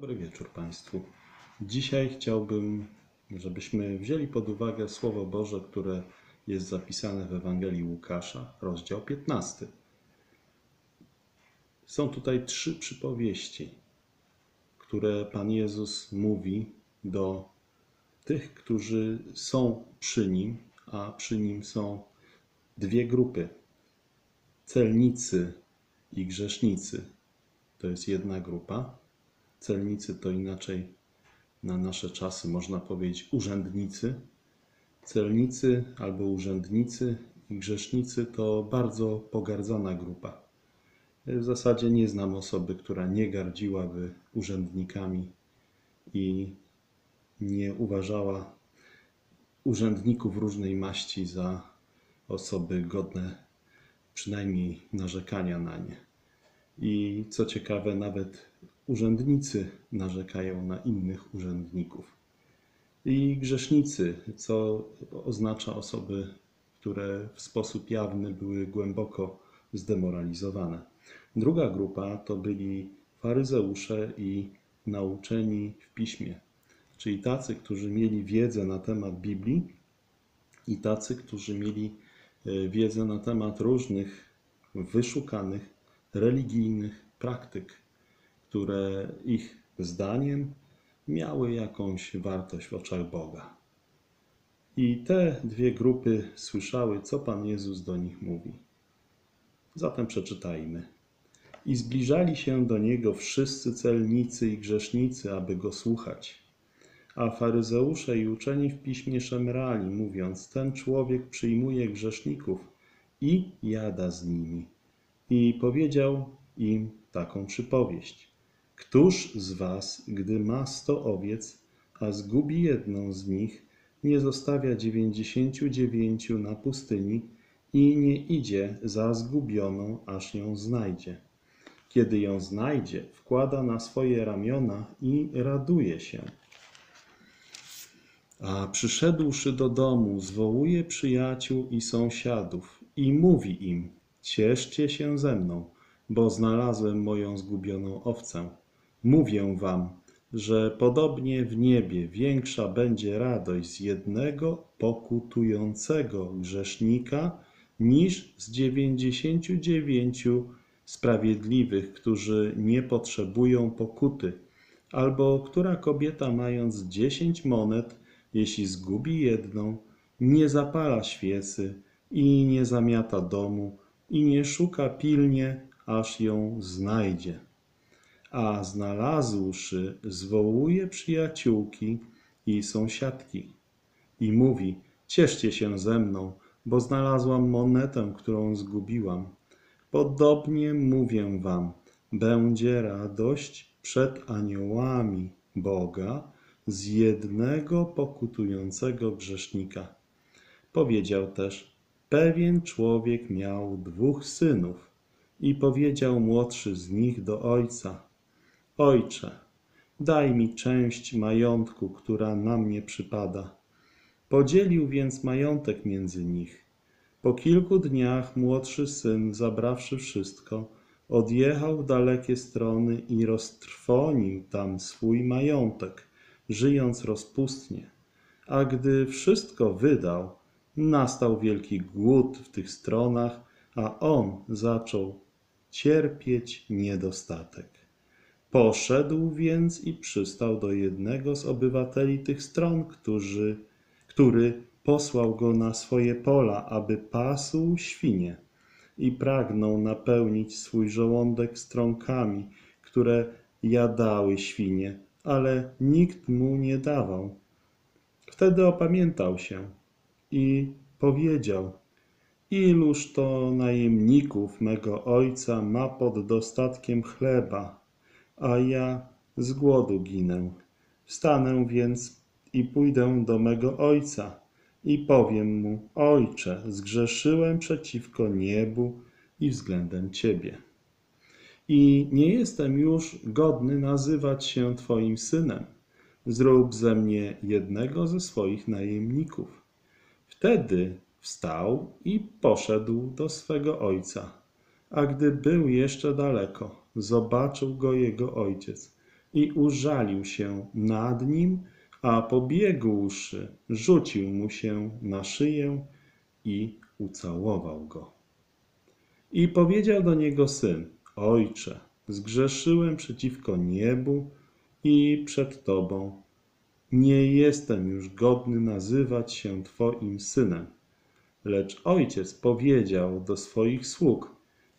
Dobry wieczór Państwu. Dzisiaj chciałbym, żebyśmy wzięli pod uwagę Słowo Boże, które jest zapisane w Ewangelii Łukasza, rozdział 15. Są tutaj trzy przypowieści, które Pan Jezus mówi do tych, którzy są przy Nim, a przy Nim są dwie grupy: celnicy i grzesznicy. To jest jedna grupa Celnicy to inaczej na nasze czasy można powiedzieć urzędnicy. Celnicy albo urzędnicy i grzesznicy to bardzo pogardzana grupa. W zasadzie nie znam osoby, która nie gardziłaby urzędnikami i nie uważała urzędników różnej maści za osoby godne przynajmniej narzekania na nie. I co ciekawe, nawet urzędnicy narzekają na innych urzędników. I grzesznicy, co oznacza osoby, które w sposób jawny były głęboko zdemoralizowane. Druga grupa to byli faryzeusze i nauczeni w piśmie, czyli tacy, którzy mieli wiedzę na temat Biblii i tacy, którzy mieli e, wiedzę na temat różnych wyszukanych religijnych praktyk, które ich zdaniem miały jakąś wartość w oczach Boga. I te dwie grupy słyszały, co Pan Jezus do nich mówi. Zatem przeczytajmy. I zbliżali się do Niego wszyscy celnicy i grzesznicy, aby Go słuchać. A faryzeusze i uczeni w piśmie szemrali, mówiąc, ten człowiek przyjmuje grzeszników i jada z nimi. I powiedział im taką przypowieść. Któż z was, gdy ma sto owiec, a zgubi jedną z nich, nie zostawia dziewięćdziesięciu dziewięciu na pustyni i nie idzie za zgubioną, aż ją znajdzie? Kiedy ją znajdzie, wkłada na swoje ramiona i raduje się. A przyszedłszy do domu, zwołuje przyjaciół i sąsiadów i mówi im: Cieszcie się ze mną, bo znalazłem moją zgubioną owcę. Mówię wam, że podobnie w niebie większa będzie radość z jednego pokutującego grzesznika niż z dziewięćdziesięciu dziewięciu sprawiedliwych, którzy nie potrzebują pokuty. Albo która kobieta, mając dziesięć monet, jeśli zgubi jedną, nie zapala świecy i nie zamiata domu i nie szuka pilnie, aż ją znajdzie a znalazłszy, zwołuje przyjaciółki i sąsiadki i mówi: Cieszcie się ze mną, bo znalazłam monetę, którą zgubiłam. Podobnie mówię wam, będzie radość przed aniołami Boga z jednego pokutującego grzesznika. Powiedział też: Pewien człowiek miał dwóch synów i powiedział młodszy z nich do ojca: Ojcze, daj mi część majątku, która na mnie przypada. Podzielił więc majątek między nich. Po kilku dniach młodszy syn, zabrawszy wszystko, odjechał w dalekie strony i roztrwonił tam swój majątek, żyjąc rozpustnie. A gdy wszystko wydał, nastał wielki głód w tych stronach, a on zaczął cierpieć niedostatek. Poszedł więc i przystał do jednego z obywateli tych stron, którzy, który posłał go na swoje pola, aby pasł świnie i pragnął napełnić swój żołądek strąkami, które jadały świnie, ale nikt mu nie dawał. Wtedy opamiętał się i powiedział: Iluż to najemników mego ojca ma pod dostatkiem chleba, a ja z głodu ginę. Wstanę więc i pójdę do mego ojca i powiem mu: Ojcze, zgrzeszyłem przeciwko niebu i względem Ciebie. I nie jestem już godny nazywać się Twoim synem. Zrób ze mnie jednego ze swoich najemników. Wtedy wstał i poszedł do swego ojca. A gdy był jeszcze daleko, zobaczył go jego ojciec i użalił się nad nim, a pobiegłszy, rzucił mu się na szyję i ucałował go. I powiedział do niego syn: Ojcze, zgrzeszyłem przeciwko niebu i przed Tobą. Nie jestem już godny nazywać się Twoim synem. Lecz ojciec powiedział do swoich sług: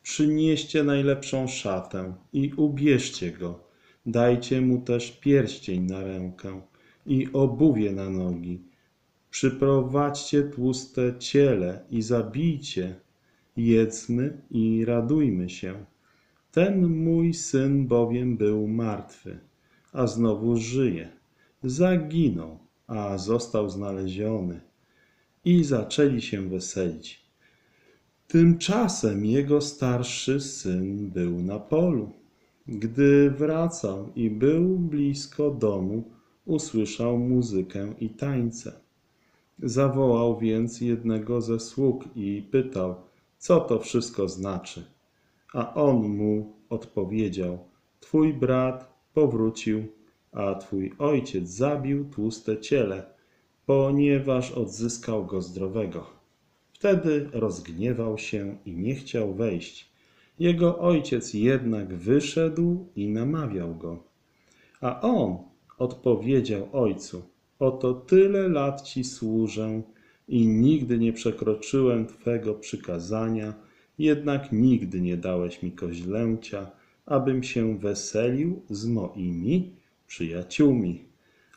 Przynieście najlepszą szatę i ubierzcie go. Dajcie mu też pierścień na rękę i obuwie na nogi. Przyprowadźcie tłuste ciele i zabijcie. Jedzmy i radujmy się. Ten mój syn bowiem był martwy, a znowu żyje. Zaginął, a został znaleziony. I zaczęli się weselić. Tymczasem jego starszy syn był na polu. Gdy wracał i był blisko domu, usłyszał muzykę i tańce. Zawołał więc jednego ze sług i pytał, co to wszystko znaczy. A on mu odpowiedział: Twój brat powrócił, a twój ojciec zabił tłuste ciele, ponieważ odzyskał go zdrowego. Wtedy rozgniewał się i nie chciał wejść. Jego ojciec jednak wyszedł i namawiał go. A on odpowiedział ojcu: Oto tyle lat ci służę i nigdy nie przekroczyłem twego przykazania jednak nigdy nie dałeś mi koźlęcia, abym się weselił z moimi przyjaciółmi.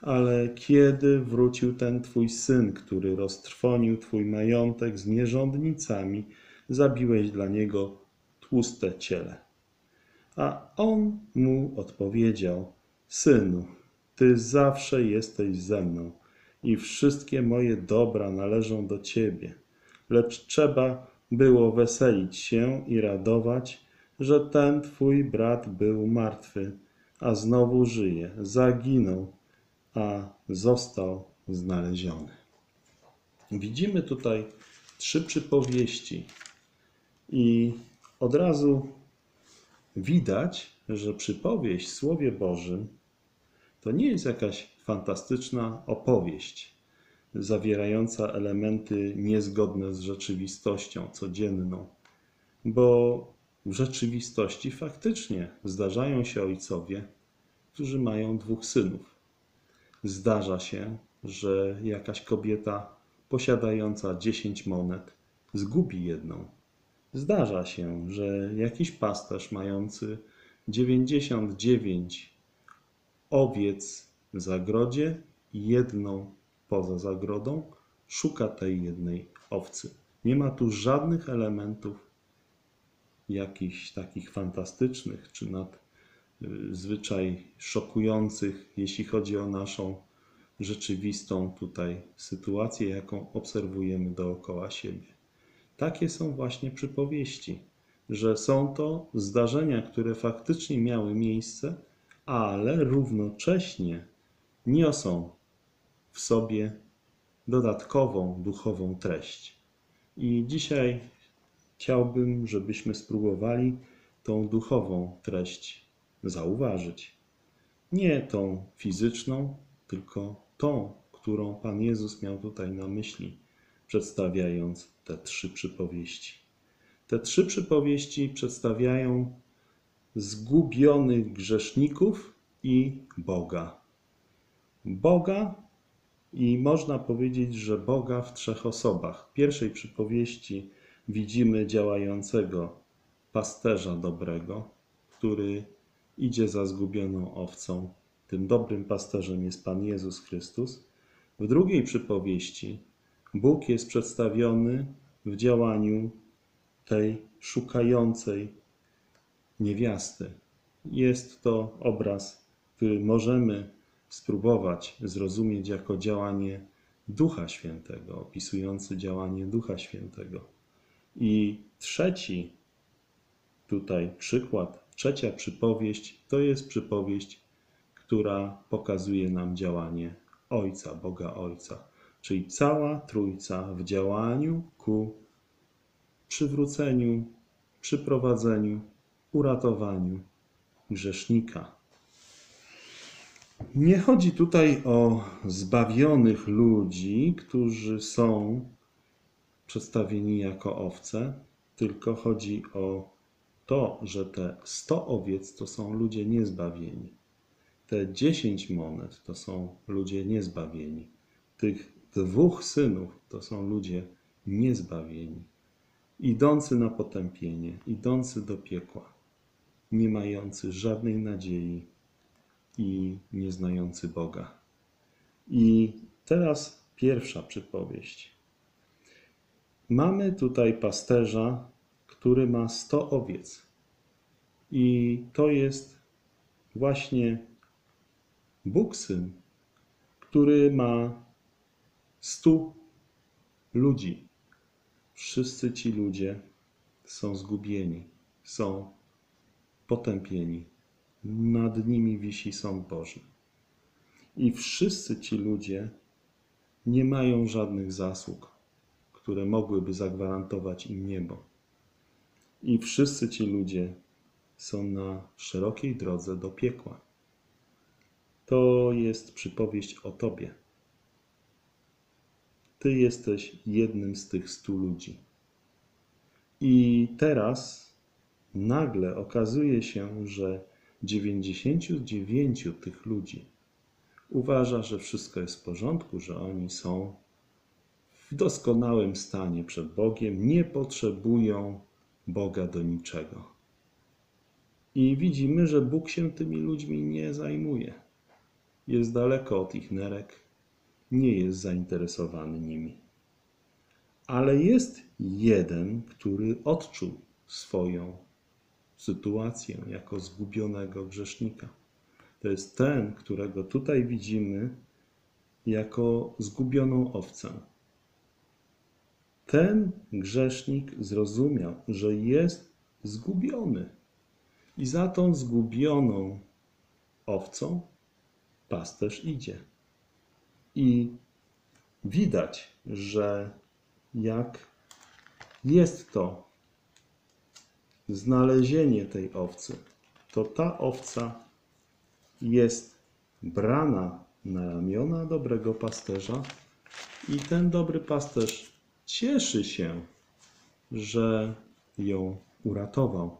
Ale kiedy wrócił ten twój syn, który roztrwonił twój majątek z nierządnicami, zabiłeś dla niego tłuste ciele. A on mu odpowiedział: Synu, ty zawsze jesteś ze mną i wszystkie moje dobra należą do ciebie, lecz trzeba było weselić się i radować, że ten twój brat był martwy, a znowu żyje, zaginął, a został znaleziony. Widzimy tutaj trzy przypowieści i od razu widać, że przypowieść w Słowie Bożym to nie jest jakaś fantastyczna opowieść, zawierająca elementy niezgodne z rzeczywistością codzienną, bo w rzeczywistości faktycznie zdarzają się ojcowie, którzy mają dwóch synów. Zdarza się, że jakaś kobieta posiadająca 10 monet zgubi jedną. Zdarza się, że jakiś pasterz mający 99 owiec w zagrodzie jedną poza zagrodą, szuka tej jednej owcy. Nie ma tu żadnych elementów jakichś takich fantastycznych czy nadzwyczaj szokujących, jeśli chodzi o naszą rzeczywistą tutaj sytuację, jaką obserwujemy dookoła siebie. Takie są właśnie przypowieści, że są to zdarzenia, które faktycznie miały miejsce, ale równocześnie niosą w sobie dodatkową duchową treść. I dzisiaj chciałbym, żebyśmy spróbowali tą duchową treść zauważyć. Nie tą fizyczną, tylko tą, którą Pan Jezus miał tutaj na myśli, przedstawiając te trzy przypowieści. Te trzy przypowieści przedstawiają zgubionych grzeszników i Boga. Boga i można powiedzieć, że Boga w trzech osobach. W pierwszej przypowieści widzimy działającego pasterza dobrego, który idzie za zgubioną owcą. Tym dobrym pasterzem jest Pan Jezus Chrystus. W drugiej przypowieści Bóg jest przedstawiony w działaniu tej szukającej niewiasty. Jest to obraz, który możemy spróbować zrozumieć jako działanie Ducha Świętego, opisujący działanie Ducha Świętego. I trzeci tutaj przykład, trzecia przypowieść to jest przypowieść, która pokazuje nam działanie Ojca, Boga Ojca, czyli cała Trójca w działaniu ku przywróceniu, przyprowadzeniu, uratowaniu grzesznika. Nie chodzi tutaj o zbawionych ludzi, którzy są przedstawieni jako owce, tylko chodzi o to, że te 100 owiec to są ludzie niezbawieni. Te 10 monet to są ludzie niezbawieni. Tych dwóch synów to są ludzie niezbawieni, idący na potępienie, idący do piekła, nie mający żadnej nadziei i nie znający Boga. I teraz pierwsza przypowieść. Mamy tutaj pasterza, który ma 100 owiec. I to jest właśnie Bóg Syn, który ma 100 ludzi. Wszyscy ci ludzie są zgubieni, są potępieni. Nad nimi wisi sąd Boży. I wszyscy ci ludzie nie mają żadnych zasług, które mogłyby zagwarantować im niebo. I wszyscy ci ludzie są na szerokiej drodze do piekła. To jest przypowieść o Tobie. Ty jesteś jednym z tych stu ludzi. I teraz nagle okazuje się, że 99 tych ludzi uważa, że wszystko jest w porządku, że oni są w doskonałym stanie przed Bogiem, nie potrzebują Boga do niczego. I widzimy, że Bóg się tymi ludźmi nie zajmuje. Jest daleko od ich nerek, nie jest zainteresowany nimi. Ale jest jeden, który odczuł swoją sytuację jako zgubionego grzesznika. To jest ten, którego tutaj widzimy jako zgubioną owcę. Ten grzesznik zrozumiał, że jest zgubiony. I za tą zgubioną owcą pasterz idzie. I widać, że jak jest to znalezienie tej owcy, to ta owca jest brana na ramiona dobrego pasterza i ten dobry pasterz cieszy się, że ją uratował.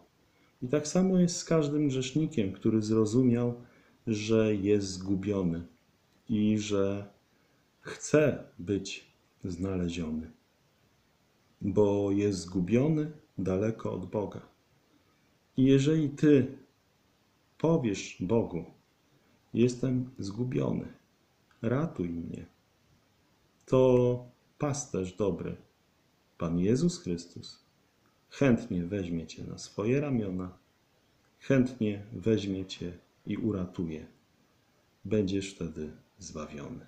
I tak samo jest z każdym grzesznikiem, który zrozumiał, że jest zgubiony i że chce być znaleziony, bo jest zgubiony daleko od Boga. I jeżeli ty powiesz Bogu, jestem zgubiony, ratuj mnie, to pasterz dobry, Pan Jezus Chrystus, chętnie weźmie cię na swoje ramiona, chętnie weźmie cię i uratuje. Będziesz wtedy zbawiony.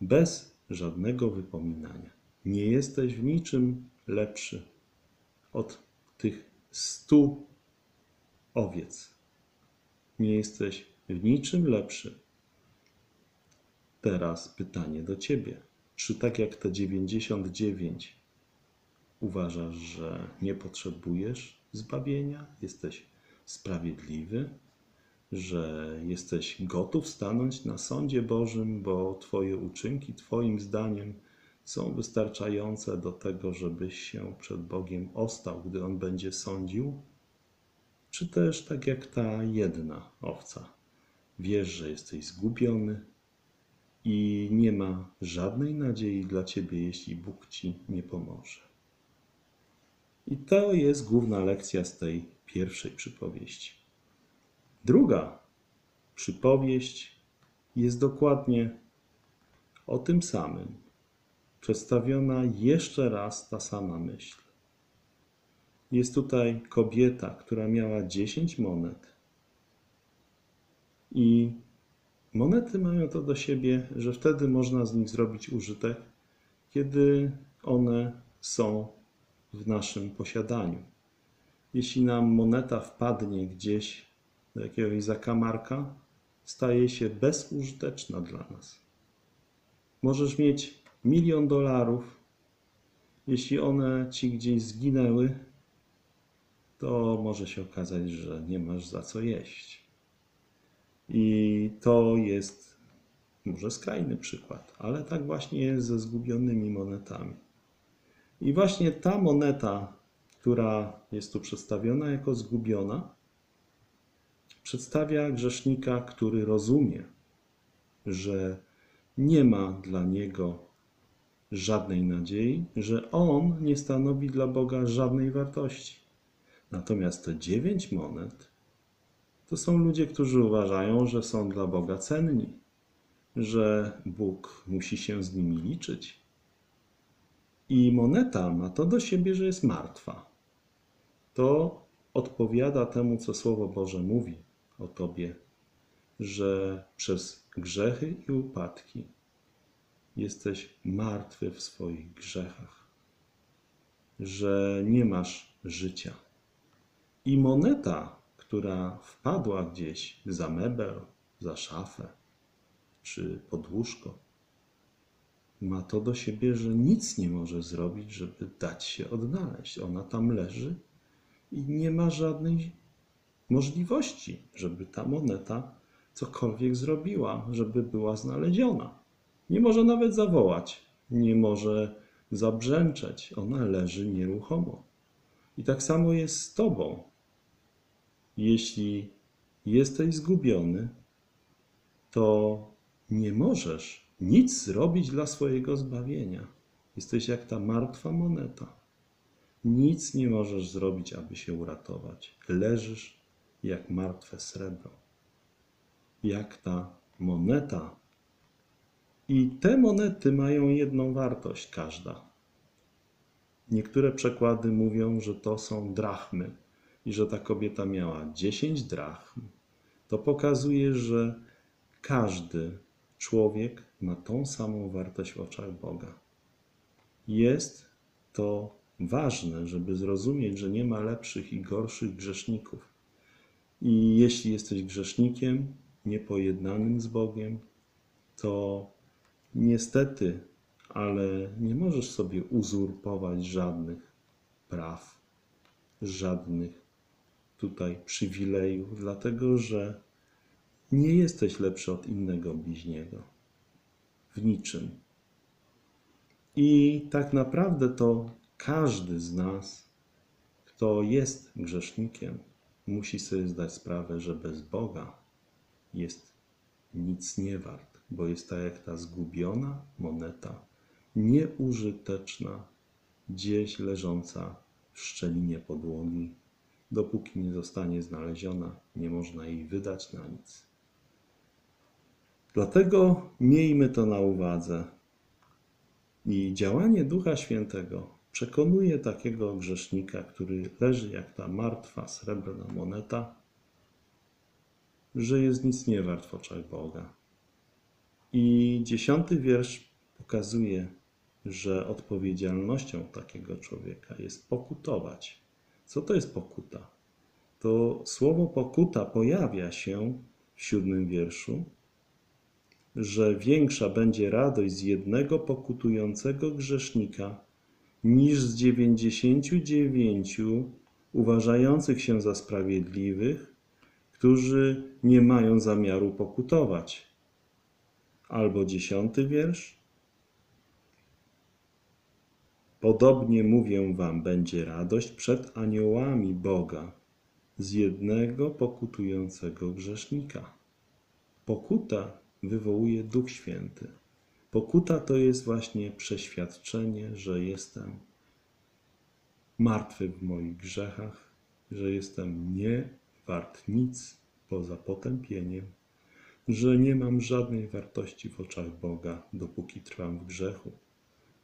Bez żadnego wypominania. Nie jesteś w niczym lepszy od tych stu owiec. Nie jesteś w niczym lepszy. Teraz pytanie do ciebie. Czy tak jak te 99 uważasz, że nie potrzebujesz zbawienia? Jesteś sprawiedliwy? Że jesteś gotów stanąć na sądzie Bożym, bo Twoje uczynki, Twoim zdaniem, są wystarczające do tego, żebyś się przed Bogiem ostał, gdy On będzie sądził? Czy też tak jak ta jedna owca, wiesz, że jesteś zgubiony i nie ma żadnej nadziei dla ciebie, jeśli Bóg ci nie pomoże? I to jest główna lekcja z tej pierwszej przypowieści. Druga przypowieść jest dokładnie o tym samym przedstawiona jeszcze raz ta sama myśl. Jest tutaj kobieta, która miała 10 monet. I monety mają to do siebie, że wtedy można z nich zrobić użytek, kiedy one są w naszym posiadaniu. Jeśli nam moneta wpadnie gdzieś do jakiegoś zakamarka, staje się bezużyteczna dla nas. Możesz mieć milion dolarów, jeśli one ci gdzieś zginęły, to może się okazać, że nie masz za co jeść. I to jest może skrajny przykład, ale tak właśnie jest ze zgubionymi monetami. I właśnie ta moneta, która jest tu przedstawiona jako zgubiona, przedstawia grzesznika, który rozumie, że nie ma dla niego żadnej nadziei, że on nie stanowi dla Boga żadnej wartości. Natomiast te dziewięć monet to są ludzie, którzy uważają, że są dla Boga cenni, że Bóg musi się z nimi liczyć. I moneta ma to do siebie, że jest martwa. To odpowiada temu, co Słowo Boże mówi o Tobie, że przez grzechy i upadki jesteś martwy w swoich grzechach, że nie masz życia. I moneta, która wpadła gdzieś za mebel, za szafę czy pod łóżko, ma to do siebie, że nic nie może zrobić, żeby dać się odnaleźć. Ona tam leży i nie ma żadnej możliwości, żeby ta moneta cokolwiek zrobiła, żeby była znaleziona. Nie może nawet zawołać, nie może zabrzęczeć. Ona leży nieruchomo. I tak samo jest z Tobą. Jeśli jesteś zgubiony, to nie możesz nic zrobić dla swojego zbawienia. Jesteś jak ta martwa moneta. Nic nie możesz zrobić, aby się uratować. Leżysz jak martwe srebro, jak ta moneta. I te monety mają jedną wartość, każda. Niektóre przekłady mówią, że to są drachmy i że ta kobieta miała 10 drachm. To pokazuje, że każdy człowiek ma tą samą wartość w oczach Boga. Jest to ważne, żeby zrozumieć, że nie ma lepszych i gorszych grzeszników. I jeśli jesteś grzesznikiem, niepojednanym z Bogiem, to niestety, ale nie możesz sobie uzurpować żadnych praw, żadnych tutaj przywilejów, dlatego że nie jesteś lepszy od innego bliźniego. W niczym. I tak naprawdę to każdy z nas, kto jest grzesznikiem, musi sobie zdać sprawę, że bez Boga jest nic nie wart, bo jest tak jak ta zgubiona moneta, nieużyteczna, gdzieś leżąca w szczelinie podłogi. Dopóki nie zostanie znaleziona, nie można jej wydać na nic. Dlatego miejmy to na uwadze. I działanie Ducha Świętego przekonuje takiego grzesznika, który leży jak ta martwa srebrna moneta, że jest nic nie wart w oczach Boga. I dziesiąty wiersz pokazuje, że odpowiedzialnością takiego człowieka jest pokutować. Co to jest pokuta? To słowo pokuta pojawia się w siódmym wierszu, że większa będzie radość z jednego pokutującego grzesznika niż z dziewięćdziesięciu dziewięciu uważających się za sprawiedliwych, którzy nie mają zamiaru pokutować. Albo dziesiąty wiersz. Podobnie mówię wam, będzie radość przed aniołami Boga z jednego pokutującego grzesznika. Pokuta wywołuje Duch Święty. Pokuta to jest właśnie przeświadczenie, że jestem martwy w moich grzechach, że jestem nie wart nic poza potępieniem, że nie mam żadnej wartości w oczach Boga, dopóki trwam w grzechu,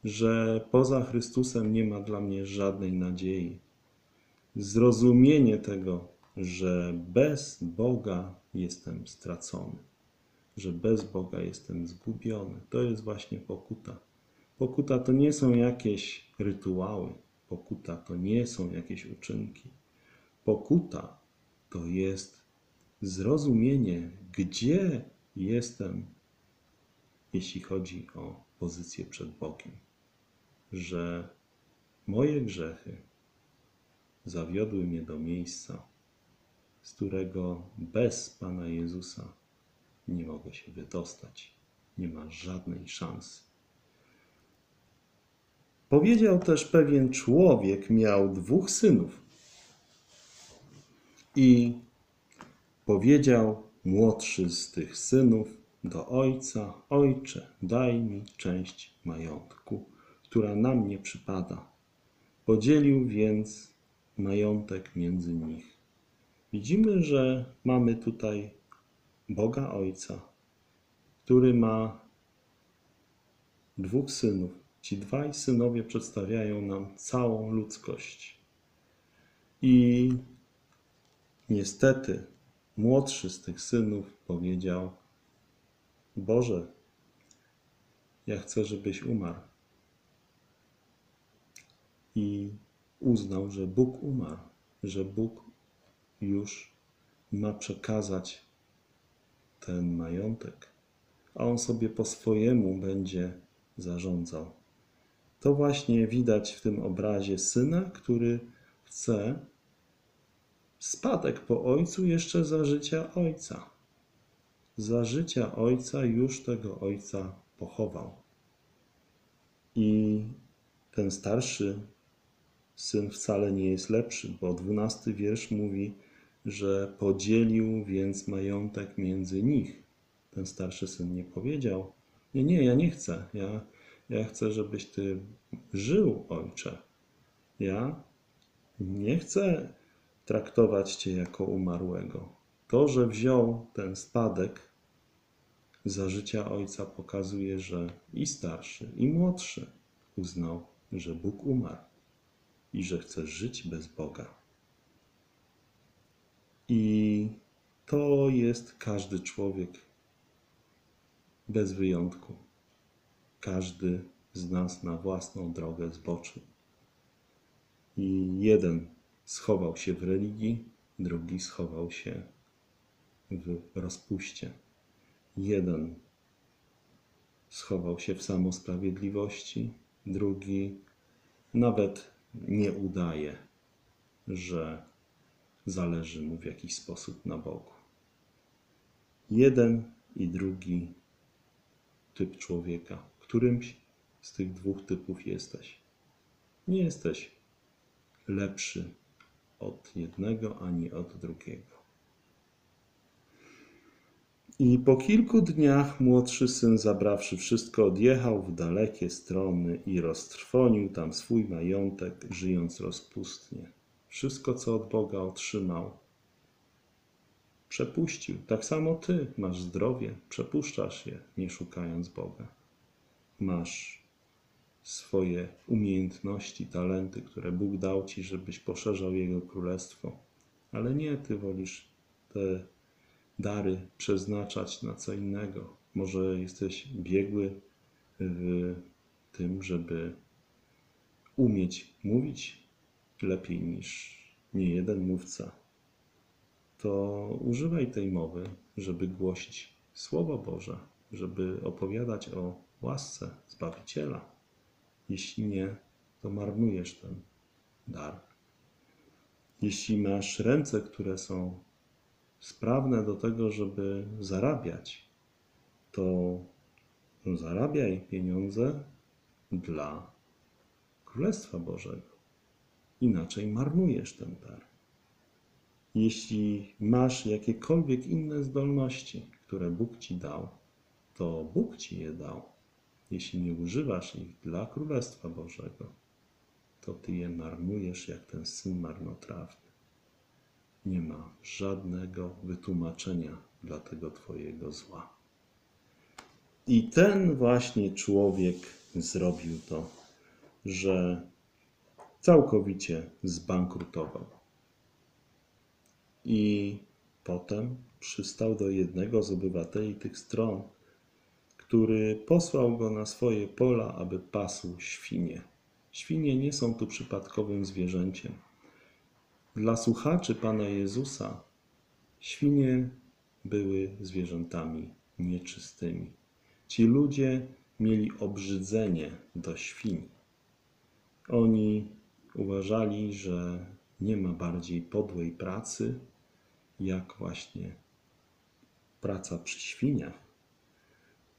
że poza Chrystusem nie ma dla mnie żadnej nadziei. Zrozumienie tego, że bez Boga jestem stracony że bez Boga jestem zgubiony. To jest właśnie pokuta. Pokuta to nie są jakieś rytuały, pokuta to nie są jakieś uczynki. Pokuta to jest zrozumienie, gdzie jestem, jeśli chodzi o pozycję przed Bogiem. Że moje grzechy zawiodły mnie do miejsca, z którego bez Pana Jezusa nie mogę się wydostać. Nie ma żadnej szansy. Powiedział też pewien człowiek, miał dwóch synów. I powiedział młodszy z tych synów do ojca: Ojcze, daj mi część majątku, która na mnie przypada. Podzielił więc majątek między nich. Widzimy, że mamy tutaj Boga Ojca, który ma dwóch synów. Ci dwaj synowie przedstawiają nam całą ludzkość. I niestety młodszy z tych synów powiedział: Boże, ja chcę, żebyś umarł. I uznał, że Bóg umarł, że Bóg już ma przekazać ten majątek, a on sobie po swojemu będzie zarządzał. To właśnie widać w tym obrazie syna, który chce spadek po ojcu jeszcze za życia ojca. Za życia ojca już tego ojca pochował. I ten starszy syn wcale nie jest lepszy, bo dwunasty wiersz mówi, że podzielił więc majątek między nich. Ten starszy syn nie powiedział: Nie, nie, ja nie chcę. Ja, ja chcę, żebyś ty żył, ojcze. Ja nie chcę traktować cię jako umarłego. To, że wziął ten spadek za życia ojca, pokazuje, że i starszy, i młodszy uznał, że Bóg umarł i że chce żyć bez Boga. I to jest każdy człowiek bez wyjątku. Każdy z nas na własną drogę zboczył. I jeden schował się w religii, drugi schował się w rozpuście. Jeden schował się w samosprawiedliwości, drugi nawet nie udaje, że zależy mu w jakiś sposób na Bogu. Jeden i drugi typ człowieka, którymś z tych dwóch typów jesteś. Nie jesteś lepszy od jednego ani od drugiego. I po kilku dniach młodszy syn, zabrawszy wszystko, odjechał w dalekie strony i roztrwonił tam swój majątek, żyjąc rozpustnie. Wszystko, co od Boga otrzymał, przepuścił. Tak samo ty masz zdrowie, przepuszczasz je, nie szukając Boga. Masz swoje umiejętności, talenty, które Bóg dał ci, żebyś poszerzał Jego królestwo, ale nie ty wolisz te dary przeznaczać na co innego. Może jesteś biegły w tym, żeby umieć mówić lepiej niż nie jeden mówca. To używaj tej mowy, żeby głosić Słowo Boże, żeby opowiadać o łasce Zbawiciela. Jeśli nie, to marnujesz ten dar. Jeśli masz ręce, które są sprawne do tego, żeby zarabiać, to zarabiaj pieniądze dla Królestwa Bożego. Inaczej marnujesz ten dar. Jeśli masz jakiekolwiek inne zdolności, które Bóg ci dał, to Bóg ci je dał. Jeśli nie używasz ich dla Królestwa Bożego, to ty je marnujesz jak ten syn marnotrawny nie ma żadnego wytłumaczenia dla tego Twojego zła. I ten właśnie człowiek zrobił to, że całkowicie zbankrutował. I potem przystał do jednego z obywateli tych stron, który posłał go na swoje pola, aby pasł świnie. Świnie nie są tu przypadkowym zwierzęciem. Dla słuchaczy Pana Jezusa świnie były zwierzętami nieczystymi. Ci ludzie mieli obrzydzenie do świń. Oni uważali, że nie ma bardziej podłej pracy, jak właśnie praca przy świniach.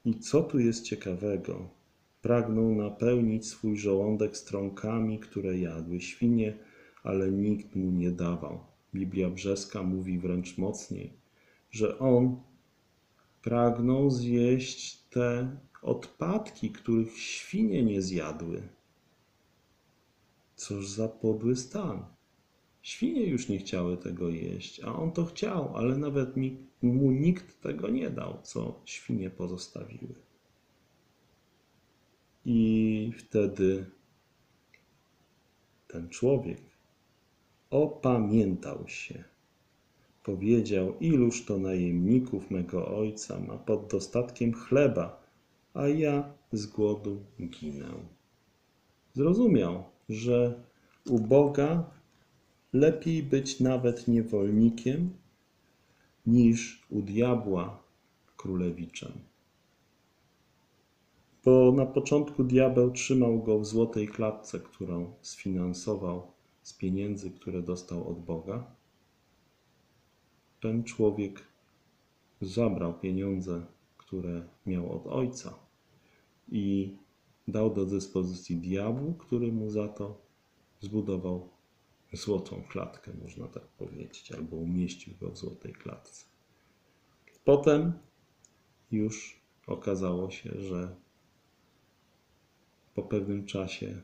I co tu jest ciekawego? Pragnął napełnić swój żołądek strąkami, które jadły świnie, ale nikt mu nie dawał. Biblia Brzeska mówi wręcz mocniej, że on pragnął zjeść te odpadki, których świnie nie zjadły. Cóż za podły stan. Świnie już nie chciały tego jeść, a on to chciał, ale nawet mu nikt tego nie dał, co świnie pozostawiły. I wtedy ten człowiek opamiętał się. Powiedział: Iluż to najemników mego ojca ma pod dostatkiem chleba, a ja z głodu ginę. Zrozumiał, że u Boga lepiej być nawet niewolnikiem niż u diabła królewiczem. Bo na początku diabeł trzymał go w złotej klatce, którą sfinansował z pieniędzy, które dostał od Boga. Ten człowiek zabrał pieniądze, które miał od ojca i dał do dyspozycji diabłu, który mu za to zbudował złotą klatkę, można tak powiedzieć, albo umieścił go w złotej klatce. Potem już okazało się, że po pewnym czasie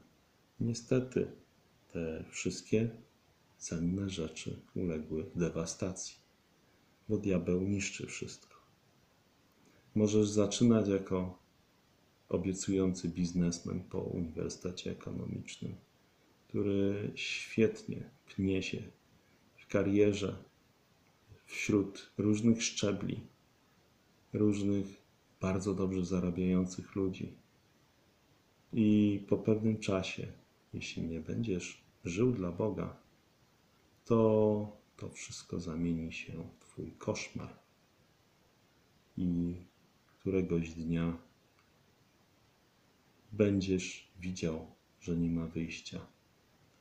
niestety te wszystkie cenne rzeczy uległy dewastacji, bo diabeł niszczy wszystko. Możesz zaczynać jako obiecujący biznesmen po Uniwersytecie Ekonomicznym, który świetnie pnie się w karierze wśród różnych szczebli, różnych bardzo dobrze zarabiających ludzi. I po pewnym czasie, jeśli nie będziesz żył dla Boga, to to wszystko zamieni się w Twój koszmar. I któregoś dnia będziesz widział, że nie ma wyjścia.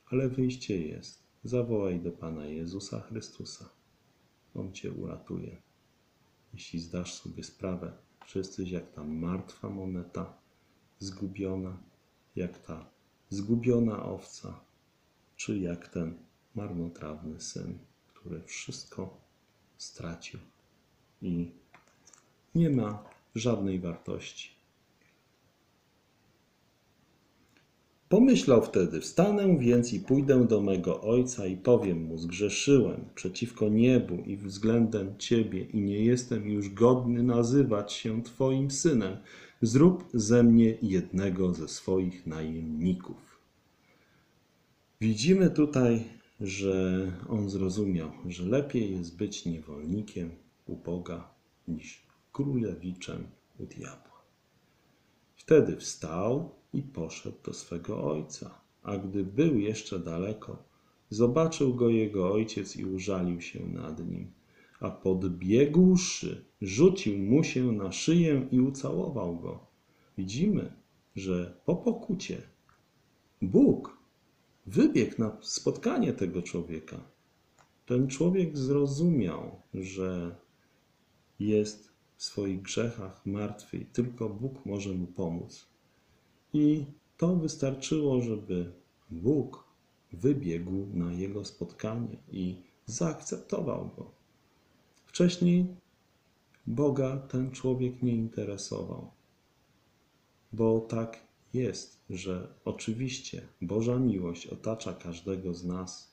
Ale wyjście jest. Zawołaj do Pana Jezusa Chrystusa. On Cię uratuje. Jeśli zdasz sobie sprawę, że jesteś jak ta martwa moneta, zgubiona, jak ta zgubiona owca, czy jak ten marnotrawny syn, który wszystko stracił i nie ma żadnej wartości. Pomyślał wtedy: Wstanę więc i pójdę do mego ojca i powiem mu: Zgrzeszyłem przeciwko niebu i względem ciebie, i nie jestem już godny nazywać się twoim synem. Zrób ze mnie jednego ze swoich najemników. Widzimy tutaj, że on zrozumiał, że lepiej jest być niewolnikiem u Boga niż królewiczem u diabła. Wtedy wstał i poszedł do swego ojca. A gdy był jeszcze daleko, zobaczył go jego ojciec i użalił się nad nim. A podbiegłszy, rzucił mu się na szyję i ucałował go. Widzimy, że po pokucie Bóg wybiegł na spotkanie tego człowieka. Ten człowiek zrozumiał, że jest w swoich grzechach martwy i tylko Bóg może mu pomóc. I to wystarczyło, żeby Bóg wybiegł na jego spotkanie i zaakceptował go. Wcześniej Boga ten człowiek nie interesował, bo tak jest, że oczywiście Boża miłość otacza każdego z nas.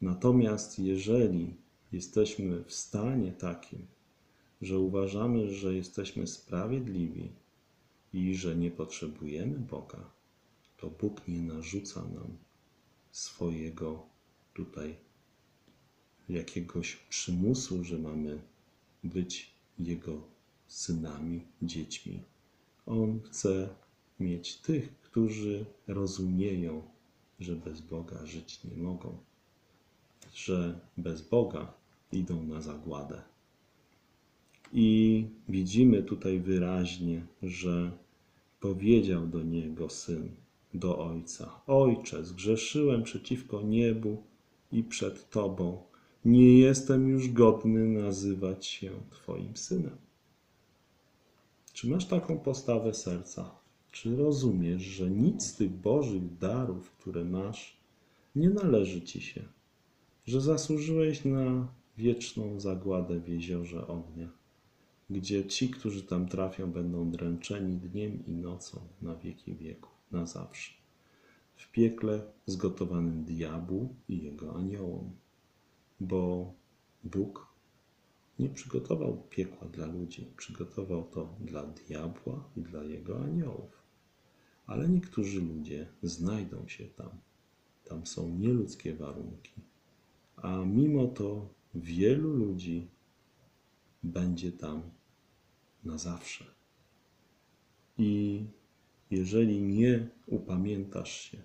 Natomiast jeżeli jesteśmy w stanie takim, że uważamy, że jesteśmy sprawiedliwi, i że nie potrzebujemy Boga, to Bóg nie narzuca nam swojego tutaj jakiegoś przymusu, że mamy być Jego synami, dziećmi. On chce mieć tych, którzy rozumieją, że bez Boga żyć nie mogą, że bez Boga idą na zagładę. I widzimy tutaj wyraźnie, że powiedział do niego syn, do ojca: Ojcze, zgrzeszyłem przeciwko niebu i przed Tobą. Nie jestem już godny nazywać się Twoim synem. Czy masz taką postawę serca? Czy rozumiesz, że nic z tych Bożych darów, które masz, nie należy Ci się? Że zasłużyłeś na wieczną zagładę w jeziorze ognia, gdzie ci, którzy tam trafią, będą dręczeni dniem i nocą na wieki wieków, na zawsze. W piekle zgotowanym diabłu i jego aniołom, bo Bóg nie przygotował piekła dla ludzi, przygotował to dla diabła i dla jego aniołów. Ale niektórzy ludzie znajdą się tam. Tam są nieludzkie warunki. A mimo to wielu ludzi będzie tam na zawsze. I jeżeli nie upamiętasz się,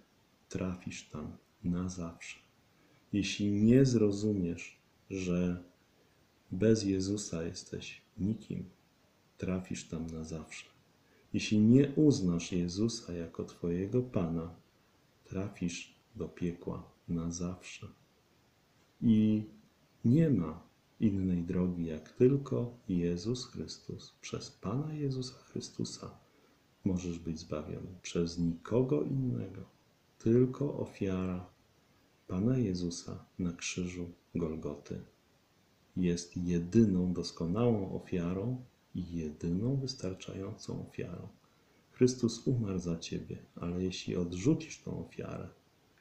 trafisz tam na zawsze. Jeśli nie zrozumiesz, że bez Jezusa jesteś nikim, trafisz tam na zawsze. Jeśli nie uznasz Jezusa jako Twojego Pana, trafisz do piekła na zawsze. I nie ma innej drogi, jak tylko Jezus Chrystus. Przez Pana Jezusa Chrystusa możesz być zbawiony. Przez nikogo innego. Tylko ofiara Pana Jezusa na krzyżu Golgoty jest jedyną doskonałą ofiarą jedyną wystarczającą ofiarą. Chrystus umarł za ciebie, ale jeśli odrzucisz tą ofiarę,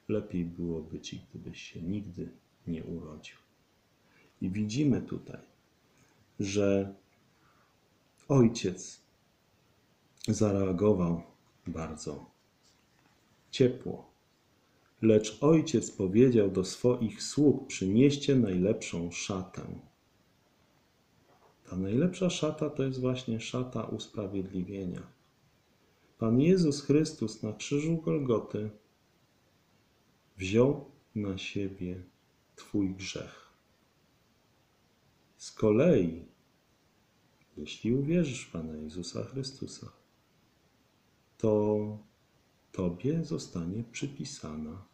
lepiej byłoby ci, gdybyś się nigdy nie urodził. I widzimy tutaj, że ojciec zareagował bardzo ciepło. Lecz ojciec powiedział do swoich sług: Przynieście najlepszą szatę. Ta najlepsza szata to jest właśnie szata usprawiedliwienia. Pan Jezus Chrystus na krzyżu Golgoty wziął na siebie Twój grzech. Z kolei, jeśli uwierzysz w Pana Jezusa Chrystusa, to Tobie zostanie przypisana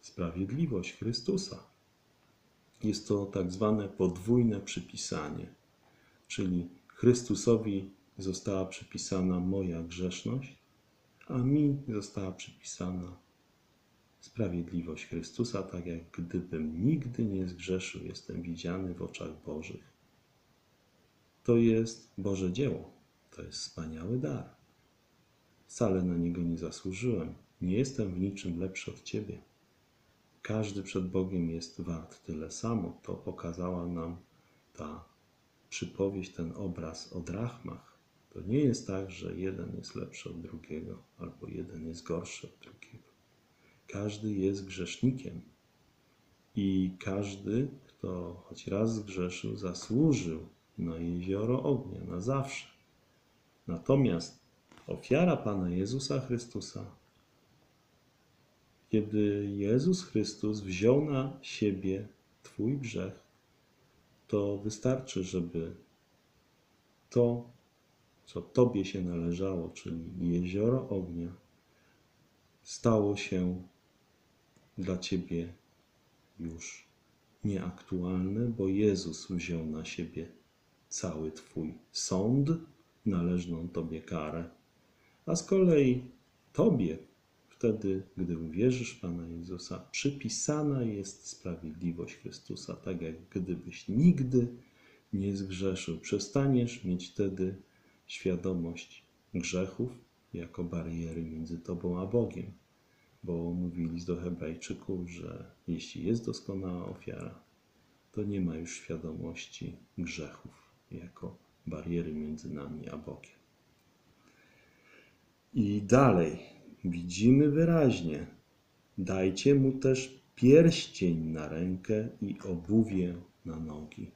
sprawiedliwość Chrystusa. Jest to tak zwane podwójne przypisanie, czyli Chrystusowi została przypisana moja grzeszność, a mi została przypisana sprawiedliwość Chrystusa, tak jak gdybym nigdy nie zgrzeszył, jestem widziany w oczach Bożych. To jest Boże dzieło, to jest wspaniały dar. Wcale na niego nie zasłużyłem, nie jestem w niczym lepszy od Ciebie. Każdy przed Bogiem jest wart tyle samo. To pokazała nam ta przypowieść, ten obraz o drachmach. To nie jest tak, że jeden jest lepszy od drugiego, albo jeden jest gorszy od drugiego. Każdy jest grzesznikiem i każdy, kto choć raz zgrzeszył, zasłużył na jezioro ognia, na zawsze. Natomiast ofiara Pana Jezusa Chrystusa kiedy Jezus Chrystus wziął na siebie Twój grzech, to wystarczy, żeby to, co Tobie się należało, czyli jezioro ognia, stało się dla Ciebie już nieaktualne, bo Jezus wziął na siebie cały Twój sąd, należną Tobie karę. A z kolei Tobie, Wtedy, gdy uwierzysz w Pana Jezusa, przypisana jest sprawiedliwość Chrystusa, tak jak gdybyś nigdy nie zgrzeszył. Przestaniesz mieć wtedy świadomość grzechów jako bariery między Tobą a Bogiem. Bo mówili do Hebrajczyków, że jeśli jest doskonała ofiara, to nie ma już świadomości grzechów jako bariery między nami a Bogiem. I dalej, widzimy wyraźnie. Dajcie mu też pierścień na rękę i obuwie na nogi.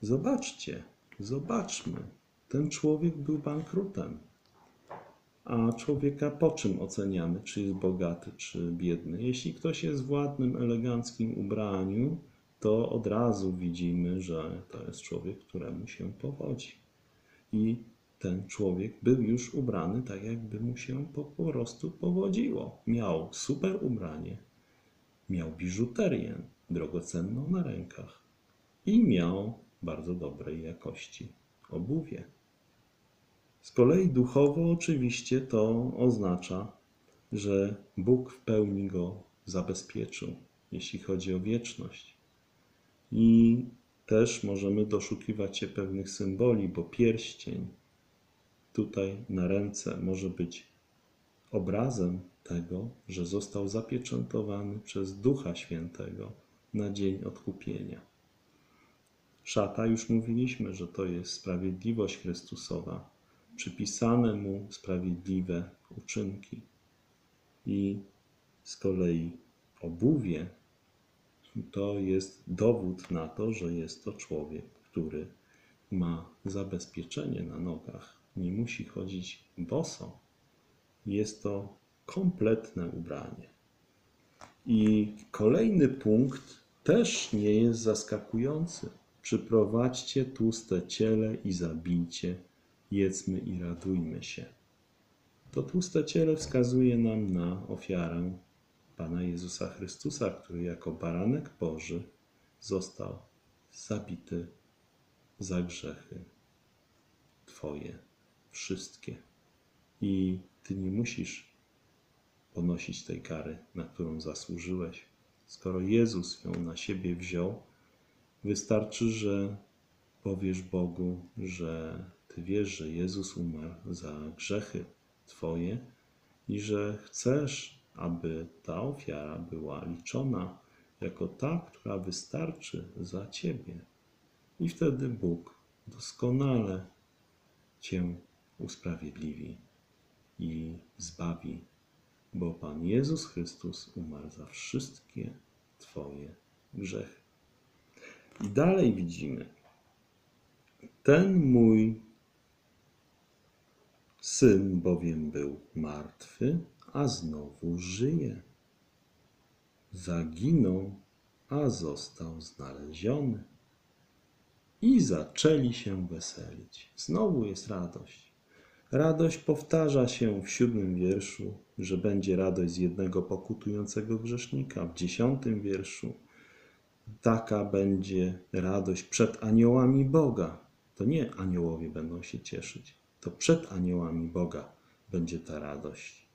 Zobaczcie, zobaczmy. Ten człowiek był bankrutem. A człowieka po czym oceniamy, czy jest bogaty, czy biedny? Jeśli ktoś jest w ładnym, eleganckim ubraniu, to od razu widzimy, że to jest człowiek, któremu się powodzi. I ten człowiek był już ubrany tak, jakby mu się po prostu powodziło. Miał super ubranie, miał biżuterię, drogocenną na rękach i miał bardzo dobrej jakości obuwie. Z kolei duchowo oczywiście to oznacza, że Bóg w pełni go zabezpieczył, jeśli chodzi o wieczność. I też możemy doszukiwać się pewnych symboli, bo pierścień tutaj na ręce może być obrazem tego, że został zapieczętowany przez Ducha Świętego na dzień odkupienia. Szata, już mówiliśmy, że to jest sprawiedliwość Chrystusowa, przypisane mu sprawiedliwe uczynki. I z kolei obuwie to jest dowód na to, że jest to człowiek, który ma zabezpieczenie na nogach, nie musi chodzić boso. Jest to kompletne ubranie. I kolejny punkt też nie jest zaskakujący. Przyprowadźcie tłuste ciele i zabijcie, jedzmy i radujmy się. To tłuste ciele wskazuje nam na ofiarę Pana Jezusa Chrystusa, który jako baranek Boży został zabity za grzechy Twoje, wszystkie. I Ty nie musisz ponosić tej kary, na którą zasłużyłeś. Skoro Jezus ją na siebie wziął, wystarczy, że powiesz Bogu, że Ty wiesz, że Jezus umarł za grzechy Twoje i że chcesz, aby ta ofiara była liczona jako ta, która wystarczy za Ciebie. I wtedy Bóg doskonale Cię usprawiedliwi i zbawi, bo Pan Jezus Chrystus umarł za wszystkie Twoje grzechy. I dalej widzimy, ten mój syn bowiem był martwy, a znowu żyje. Zaginął, a został znaleziony. I zaczęli się weselić. Znowu jest radość. Radość powtarza się w siódmym wierszu, że będzie radość z jednego pokutującego grzesznika. W dziesiątym wierszu taka będzie radość przed aniołami Boga. To nie aniołowie będą się cieszyć, to przed aniołami Boga będzie ta radość.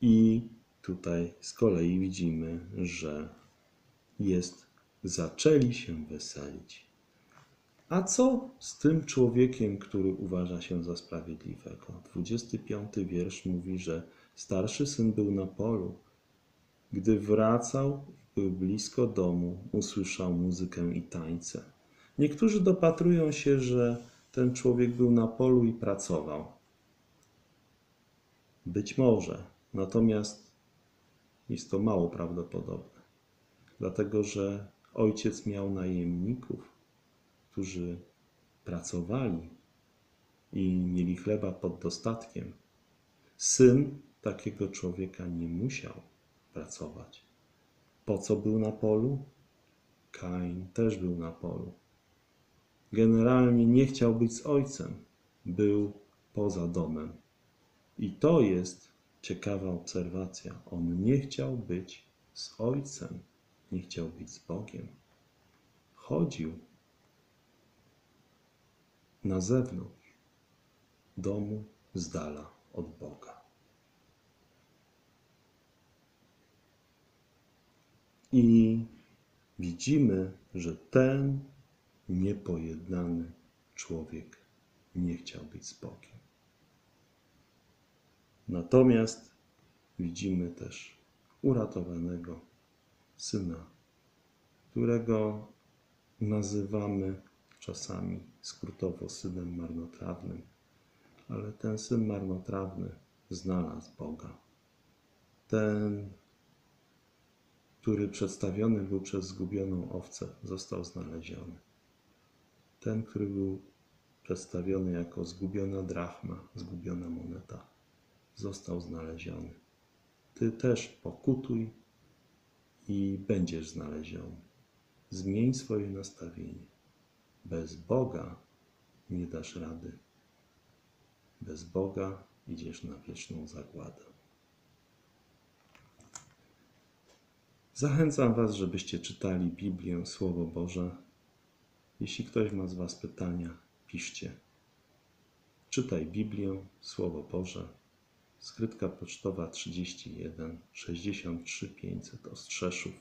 I tutaj z kolei widzimy, że jest, zaczęli się weselić. A co z tym człowiekiem, który uważa się za sprawiedliwego? 25 wiersz mówi, że starszy syn był na polu. Gdy wracał, był blisko domu, usłyszał muzykę i tańce. Niektórzy dopatrują się, że ten człowiek był na polu i pracował. Być może, natomiast jest to mało prawdopodobne, dlatego że ojciec miał najemników, którzy pracowali i mieli chleba pod dostatkiem. Syn takiego człowieka nie musiał pracować. Po co był na polu? Kain też był na polu. Generalnie nie chciał być z ojcem, był poza domem. I to jest ciekawa obserwacja. On nie chciał być z ojcem, nie chciał być z Bogiem. Chodził na zewnątrz domu, z dala od Boga. I widzimy, że ten niepojednany człowiek nie chciał być z Bogiem. Natomiast widzimy też uratowanego syna, którego nazywamy czasami skrótowo synem marnotrawnym, ale ten syn marnotrawny znalazł Boga. Ten, który przedstawiony był przez zgubioną owcę, został znaleziony. Ten, który był przedstawiony jako zgubiona drachma, zgubiona moneta, został znaleziony. Ty też pokutuj i będziesz znaleziony. Zmień swoje nastawienie. Bez Boga nie dasz rady. Bez Boga idziesz na wieczną zagładę. Zachęcam Was, żebyście czytali Biblię, Słowo Boże. Jeśli ktoś ma z Was pytania, piszcie. Czytaj Biblię, Słowo Boże. Skrytka pocztowa 31 63 500 Ostrzeszów.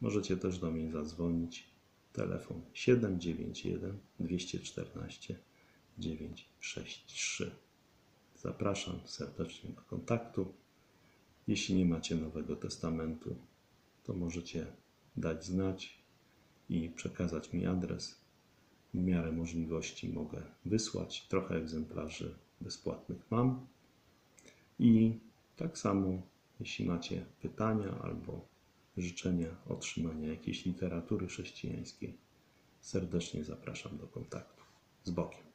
Możecie też do mnie zadzwonić. Telefon 791 214 963. Zapraszam serdecznie do kontaktu. Jeśli nie macie Nowego Testamentu, to możecie dać znać i przekazać mi adres. W miarę możliwości mogę wysłać. Trochę egzemplarzy bezpłatnych mam. I tak samo, jeśli macie pytania albo życzenia otrzymania jakiejś literatury chrześcijańskiej, serdecznie zapraszam do kontaktu. Z Bogiem.